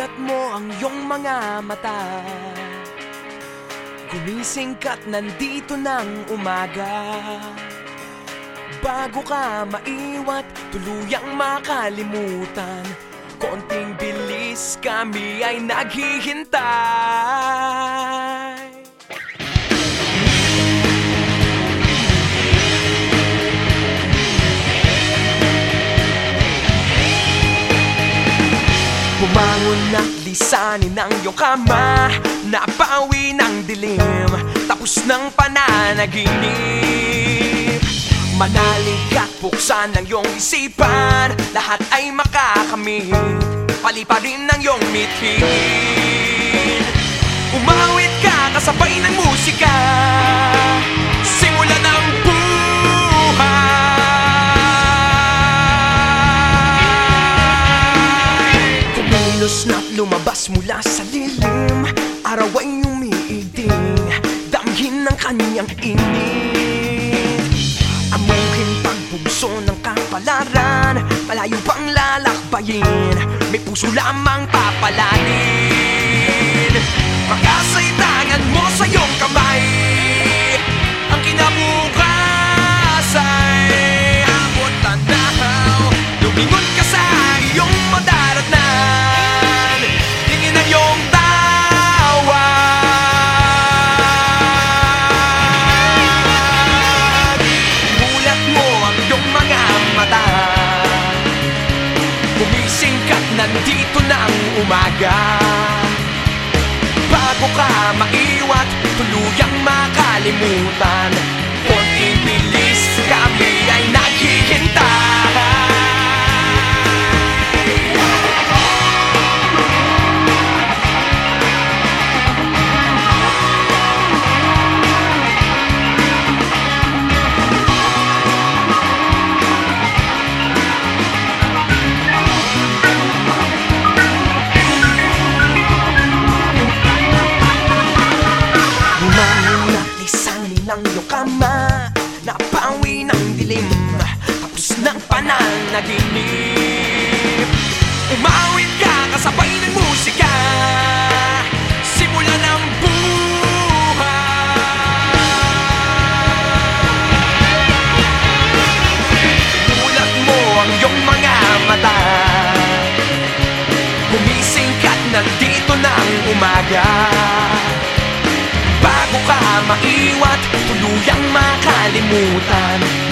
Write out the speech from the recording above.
Imulat mo ang iyong mga mata. Gumising ka't nandito ng umaga. Bago ka maiwat, tuluyang makalimutan. Konting bilis kami ay naghihintay Bumangon at lisanin ang iyong kama. Napawi ng dilim Tapos ng pananaginip Manalig at buksan ang iyong isipan. Lahat ay makakamit. Paliparin ng iyong mithin lumabas mula sa lilim Araw ay umiigting Damhin ng kanyang init. Amuhin pagbugso ng kapalaran Malayo pang lalakbayin May puso lamang papalanin Makasay nandito na ang umaga. Bago ka maiwat, tuluyang makalimutan. Konting bilis, kami ay lisanin ang iyong kama Napawi ng dilim Tapos ng pananaginip Umawit ka kasabay ng musika Simula ng buhay. Mulat mo ang iyong mga mata Gumising ka't nandito na ang umaga. Bago ka maiwat, tuluyang makalimutan